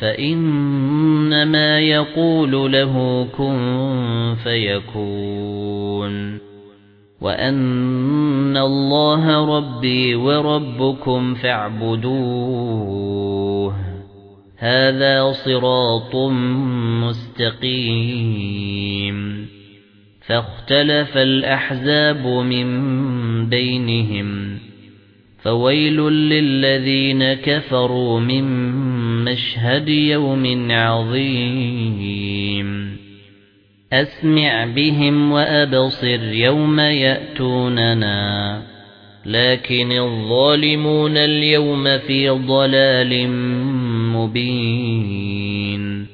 فإنما يقول له كن فيكون وأن الله ربي وربكم فاعبدوه هذا صراط مستقيم فاختلف الأحزاب من بينهم فويل للذين كفروا من مشهد يوم عظيم. أسمع بهم وأبصر يوم يأتوننا. لكن الظالمون اليوم في ضلال مبين.